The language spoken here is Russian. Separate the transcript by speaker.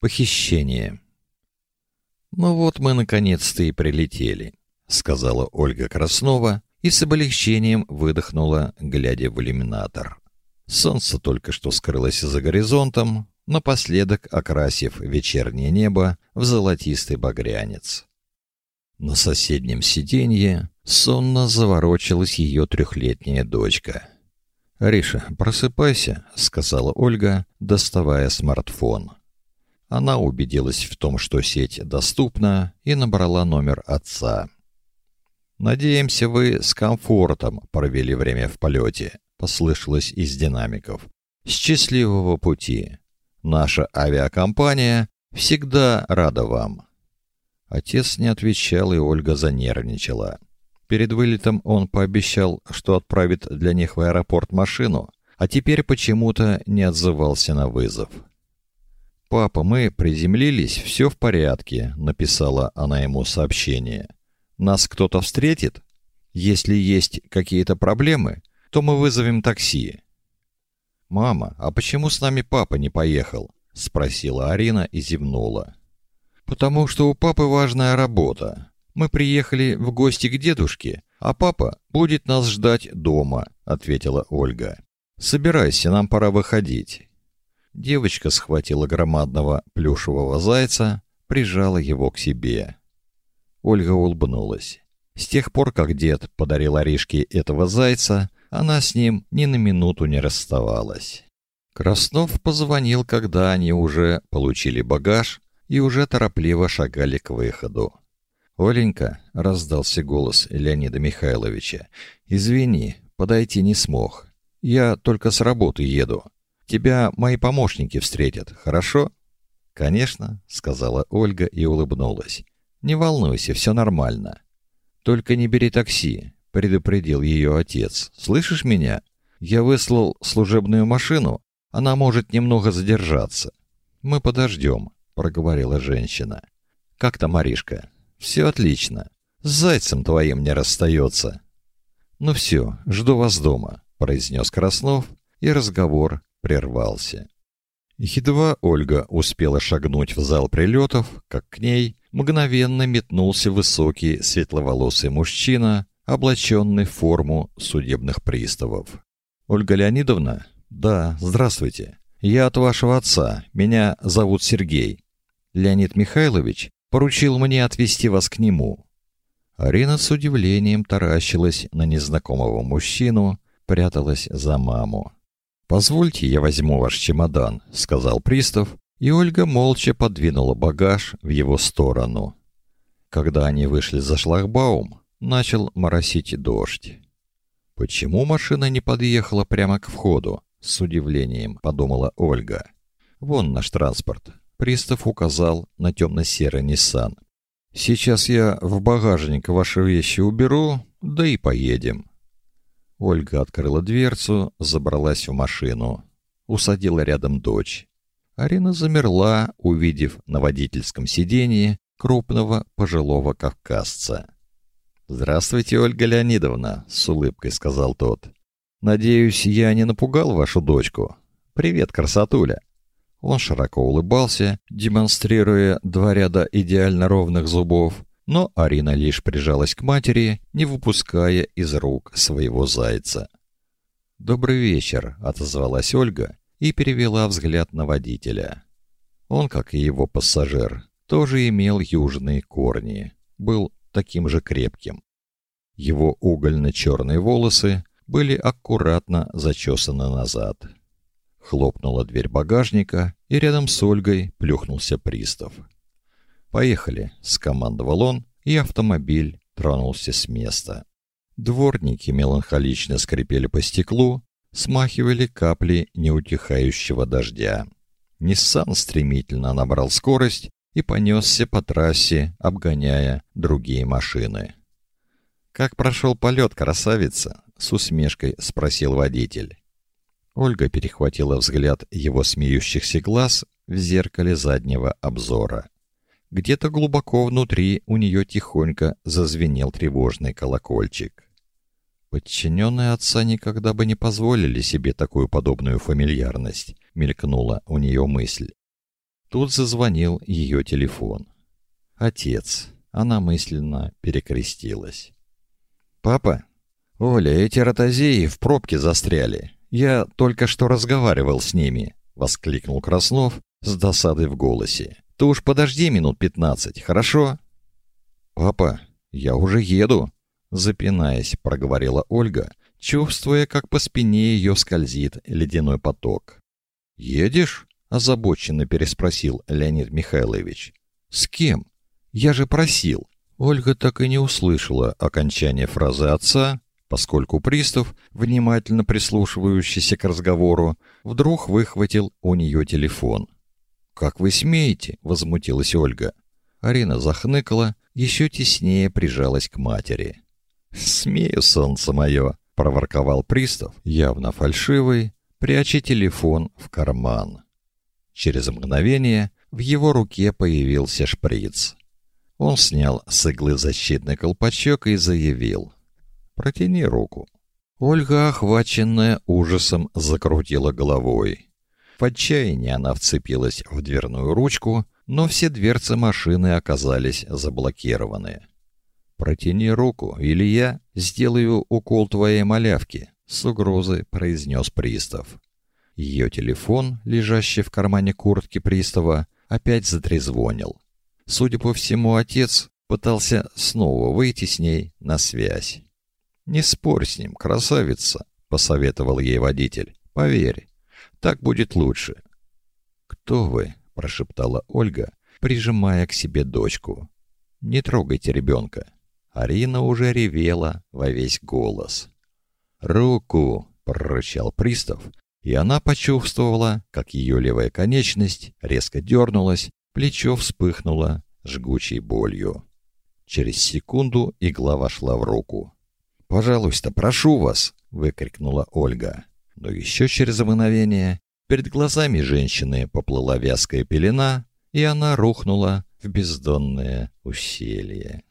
Speaker 1: Похищение. «Ну вот мы наконец-то и прилетели», — сказала Ольга Краснова и с облегчением выдохнула, глядя в иллюминатор. Солнце только что скрылось за горизонтом, напоследок окрасив вечернее небо в золотистый багрянец. На соседнем сиденье сонно заворочилась ее трехлетняя дочка. «Риша, просыпайся», — сказала Ольга, доставая смартфон. Она убедилась в том, что сеть доступна, и набрала номер отца. «Надеемся, вы с комфортом провели время в полете», — послышалось из динамиков. «Счастливого пути! Наша авиакомпания всегда рада вам!» Отец не отвечал, и Ольга занервничала. Перед вылетом он пообещал, что отправит для них в аэропорт машину, а теперь почему-то не отзывался на вызов. «Папа, мы приземлились, все в порядке», — написала она ему сообщение. «Нас кто-то встретит? Если есть какие-то проблемы, то мы вызовем такси». «Мама, а почему с нами папа не поехал?» — спросила Арина и зевнула. «Потому что у папы важная работа. Мы приехали в гости к дедушке, а папа будет нас ждать дома», — ответила Ольга. «Собирайся, нам пора выходить». Девочка схватила громадного плюшевого зайца, прижала его к себе. Ольга улыбнулась. С тех пор, как дед подарил Аришке этого зайца, она с ним ни на минуту не расставалась. Краснов позвонил, когда они уже получили багаж и уже торопливо шагали к выходу. «Оленька», — раздался голос Леонида Михайловича, — «извини, подойти не смог. Я только с работы еду. Тебя мои помощники встретят, хорошо?» «Конечно», — сказала Ольга и улыбнулась. «Не волнуйся, все нормально. Только не бери такси», — предупредил ее отец. «Слышишь меня? Я выслал служебную машину. Она может немного задержаться. Мы подождем» проговорила женщина. Как там Маришка? Все отлично. С зайцем твоим не расстается. Ну все, жду вас дома, произнес Краснов, и разговор прервался. Едва Ольга успела шагнуть в зал прилетов, как к ней мгновенно метнулся высокий светловолосый мужчина, облаченный в форму судебных приставов. «Ольга Леонидовна?» «Да, здравствуйте. Я от вашего отца. Меня зовут Сергей. Леонид Михайлович поручил мне отвезти вас к нему. Арина с удивлением таращилась на незнакомого мужчину, пряталась за маму. Позвольте, я возьму ваш чемодан, сказал пристав, и Ольга молча подвинула багаж в его сторону. Когда они вышли за шлагбаум, начал моросить дождь. Почему машина не подъехала прямо к входу? С удивлением подумала Ольга. Вон наш транспорт. Пристав указал на темно-серый Nissan. Сейчас я в багажник ваши вещи уберу, да и поедем. Ольга открыла дверцу, забралась в машину, усадила рядом дочь. Арина замерла, увидев на водительском сиденье крупного пожилого кавказца. «Здравствуйте, Ольга Леонидовна», — с улыбкой сказал тот. «Надеюсь, я не напугал вашу дочку. Привет, красотуля». Он широко улыбался, демонстрируя два ряда идеально ровных зубов, но Арина лишь прижалась к матери, не выпуская из рук своего зайца. «Добрый вечер», — отозвалась Ольга и перевела взгляд на водителя. Он, как и его пассажир, тоже имел южные корни, был таким же крепким. Его угольно-черные волосы были аккуратно зачесаны назад. Хлопнула дверь багажника, и рядом с Ольгой плюхнулся пристав. «Поехали», — скомандовал он, и автомобиль тронулся с места. Дворники меланхолично скрипели по стеклу, смахивали капли неутихающего дождя. Ниссан стремительно набрал скорость и понесся по трассе, обгоняя другие машины. «Как прошел полет, красавица?» — с усмешкой спросил водитель. Ольга перехватила взгляд его смеющихся глаз в зеркале заднего обзора. Где-то глубоко внутри у нее тихонько зазвенел тревожный колокольчик. Подчиненные отца никогда бы не позволили себе такую подобную фамильярность, мелькнула у нее мысль. Тут зазвонил ее телефон. Отец. Она мысленно перекрестилась. «Папа? Оля, эти ротозеи в пробке застряли. Я только что разговаривал с ними», — воскликнул Краснов с досадой в голосе. «Ты уж подожди минут пятнадцать, хорошо?» «Папа, я уже еду», — запинаясь, проговорила Ольга, чувствуя, как по спине ее скользит ледяной поток. «Едешь?» — озабоченно переспросил Леонид Михайлович. «С кем? Я же просил». Ольга так и не услышала окончания фразы отца, поскольку пристав, внимательно прислушивающийся к разговору, вдруг выхватил у нее телефон. «Как вы смеете?» — возмутилась Ольга. Арина захныкала, еще теснее прижалась к матери. «Смею, солнце мое!» — проворковал пристав, явно фальшивый, пряча телефон в карман. Через мгновение в его руке появился шприц. Он снял с иглы защитный колпачок и заявил. «Протяни руку». Ольга, охваченная ужасом, закрутила головой. В отчаянии она вцепилась в дверную ручку, но все дверцы машины оказались заблокированы. «Протяни руку, или я сделаю укол твоей малявки», — с угрозой произнес пристав. Ее телефон, лежащий в кармане куртки пристава, опять затрезвонил. Судя по всему, отец пытался снова выйти с ней на связь. «Не спорь с ним, красавица», — посоветовал ей водитель. «Поверь, так будет лучше». «Кто вы?» — прошептала Ольга, прижимая к себе дочку. «Не трогайте ребенка». Арина уже ревела во весь голос. «Руку!» — прорычал пристав, и она почувствовала, как ее левая конечность резко дернулась, Плечо вспыхнуло жгучей болью. Через секунду игла вошла в руку. «Пожалуйста, прошу вас!» — выкрикнула Ольга. Но еще через мгновение перед глазами женщины поплыла вязкая пелена, и она рухнула в бездонное ущелье.